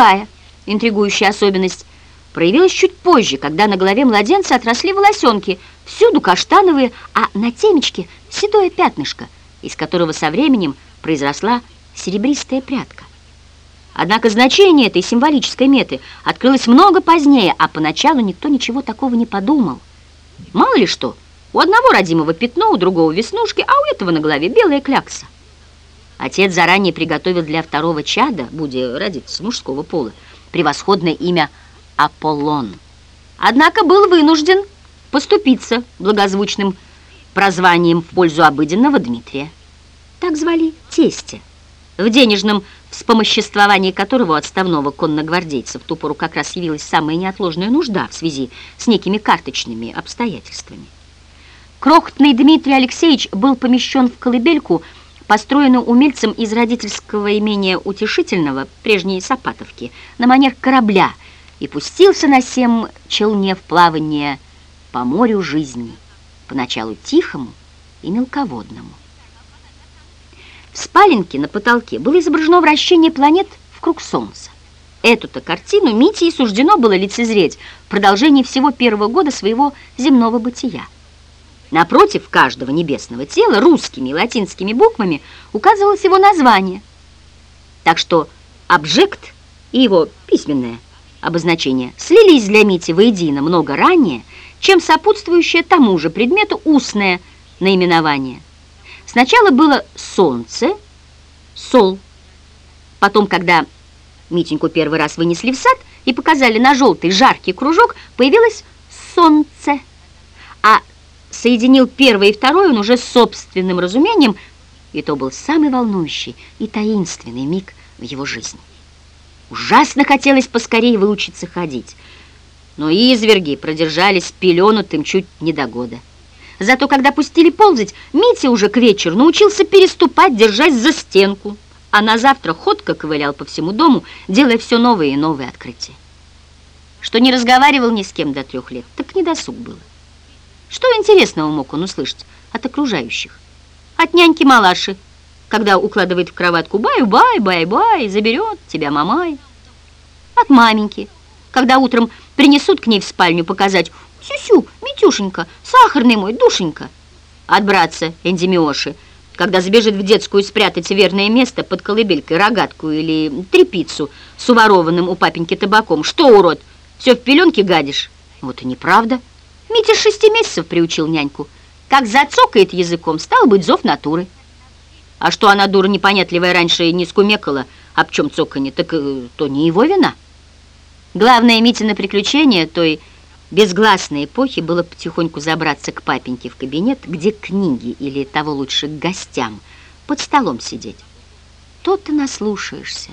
другая интригующая особенность проявилась чуть позже, когда на голове младенца отросли волосенки, всюду каштановые, а на темечке седое пятнышко, из которого со временем произросла серебристая прядка. Однако значение этой символической меты открылось много позднее, а поначалу никто ничего такого не подумал. Мало ли что, у одного родимого пятно, у другого веснушки, а у этого на голове белая клякса. Отец заранее приготовил для второго чада, будет родиться мужского пола, превосходное имя Аполлон. Однако был вынужден поступиться благозвучным прозванием в пользу обыденного Дмитрия. Так звали тестя, в денежном вспомоществовании которого отставного конногвардейца в ту пору как раз явилась самая неотложная нужда в связи с некими карточными обстоятельствами. Крохотный Дмитрий Алексеевич был помещен в колыбельку, построенную умельцем из родительского имения Утешительного, прежней Сапатовки, на манер корабля, и пустился на сем челне в плавание по морю жизни, поначалу тихому и мелководному. В спаленке на потолке было изображено вращение планет в круг Солнца. Эту-то картину Мите и суждено было лицезреть в продолжении всего первого года своего земного бытия. Напротив каждого небесного тела русскими и латинскими буквами указывалось его название. Так что обжект и его письменное обозначение слились для Мити воедино много ранее, чем сопутствующее тому же предмету устное наименование – Сначала было солнце, сол. Потом, когда Митеньку первый раз вынесли в сад и показали на желтый жаркий кружок, появилось солнце. А соединил первое и второе он уже собственным разумением, и то был самый волнующий и таинственный миг в его жизни. Ужасно хотелось поскорее выучиться ходить, но изверги продержались пеленутым чуть не до года. Зато когда пустили ползать, Митя уже к вечеру научился переступать, держась за стенку, а на завтра ходко ковылял по всему дому, делая все новые и новые открытия. Что не разговаривал ни с кем до трех лет, так не досуг было. Что интересного мог он услышать от окружающих? От няньки Малаши, когда укладывает в кроватку «бай-бай, бай-бай, заберет тебя мамай». От маменьки, когда утром принесут к ней в спальню показать Сю-сю, Митюшенька, сахарный мой, душенька. От братца Эндемиоши, когда забежит в детскую спрятать верное место под колыбелькой рогатку или трепицу с уворованным у папеньки табаком. Что, урод, все в пеленке гадишь? Вот и неправда. Митя шести месяцев приучил няньку. Как зацокает языком, стал быть зов натуры. А что она, дура непонятливая, раньше не скумекала, об чем цоканье, так э, то не его вина. Главное Митина приключение той безгласной эпохи было потихоньку забраться к папеньке в кабинет, где книги, или того лучше к гостям, под столом сидеть. То-то наслушаешься,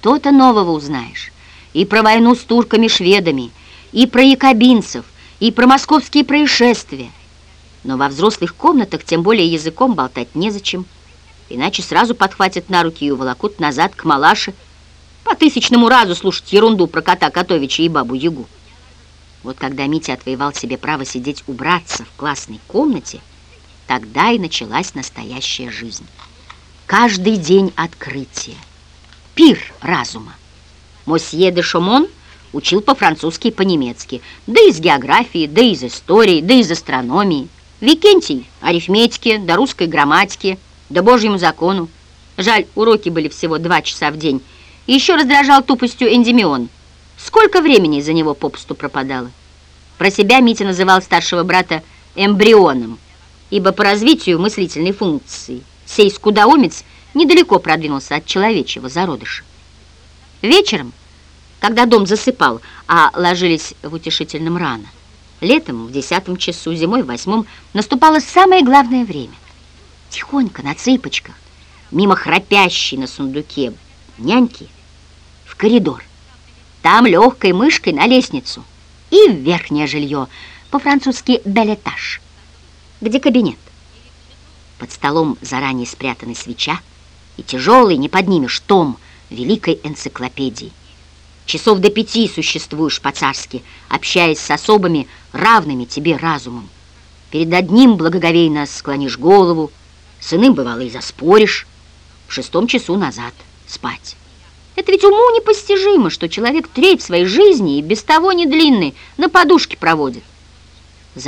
то-то нового узнаешь. И про войну с турками-шведами, и про якобинцев, и про московские происшествия. Но во взрослых комнатах тем более языком болтать незачем, иначе сразу подхватят на руки и уволокут назад к малаше, по тысячному разу слушать ерунду про кота Котовича и бабу-ягу. Вот когда Митя отвоевал себе право сидеть убраться в классной комнате, тогда и началась настоящая жизнь. Каждый день открытие. Пир разума. Мосье де Шомон учил по-французски и по-немецки, да из географии, да из истории, да из астрономии. Викентий – арифметики, да русской грамматики, да божьему закону. Жаль, уроки были всего два часа в день. И еще раздражал тупостью Эндемион – Сколько времени за него попусту пропадало? Про себя Митя называл старшего брата эмбрионом, ибо по развитию мыслительной функции сей скудоумец недалеко продвинулся от человечьего зародыша. Вечером, когда дом засыпал, а ложились в утешительном рано, летом в десятом часу, зимой в восьмом, наступало самое главное время. Тихонько, на цыпочках, мимо храпящей на сундуке няньки, в коридор. Там легкой мышкой на лестницу и в верхнее жилье, по-французски «белетаж», где кабинет. Под столом заранее спрятаны свеча и тяжелый, не поднимешь, том великой энциклопедии. Часов до пяти существуешь по-царски, общаясь с особыми, равными тебе разумом. Перед одним благоговейно склонишь голову, с иным, бывало, и заспоришь. В шестом часу назад спать. Это ведь уму непостижимо, что человек треть своей жизни и без того не длинный на подушке проводит.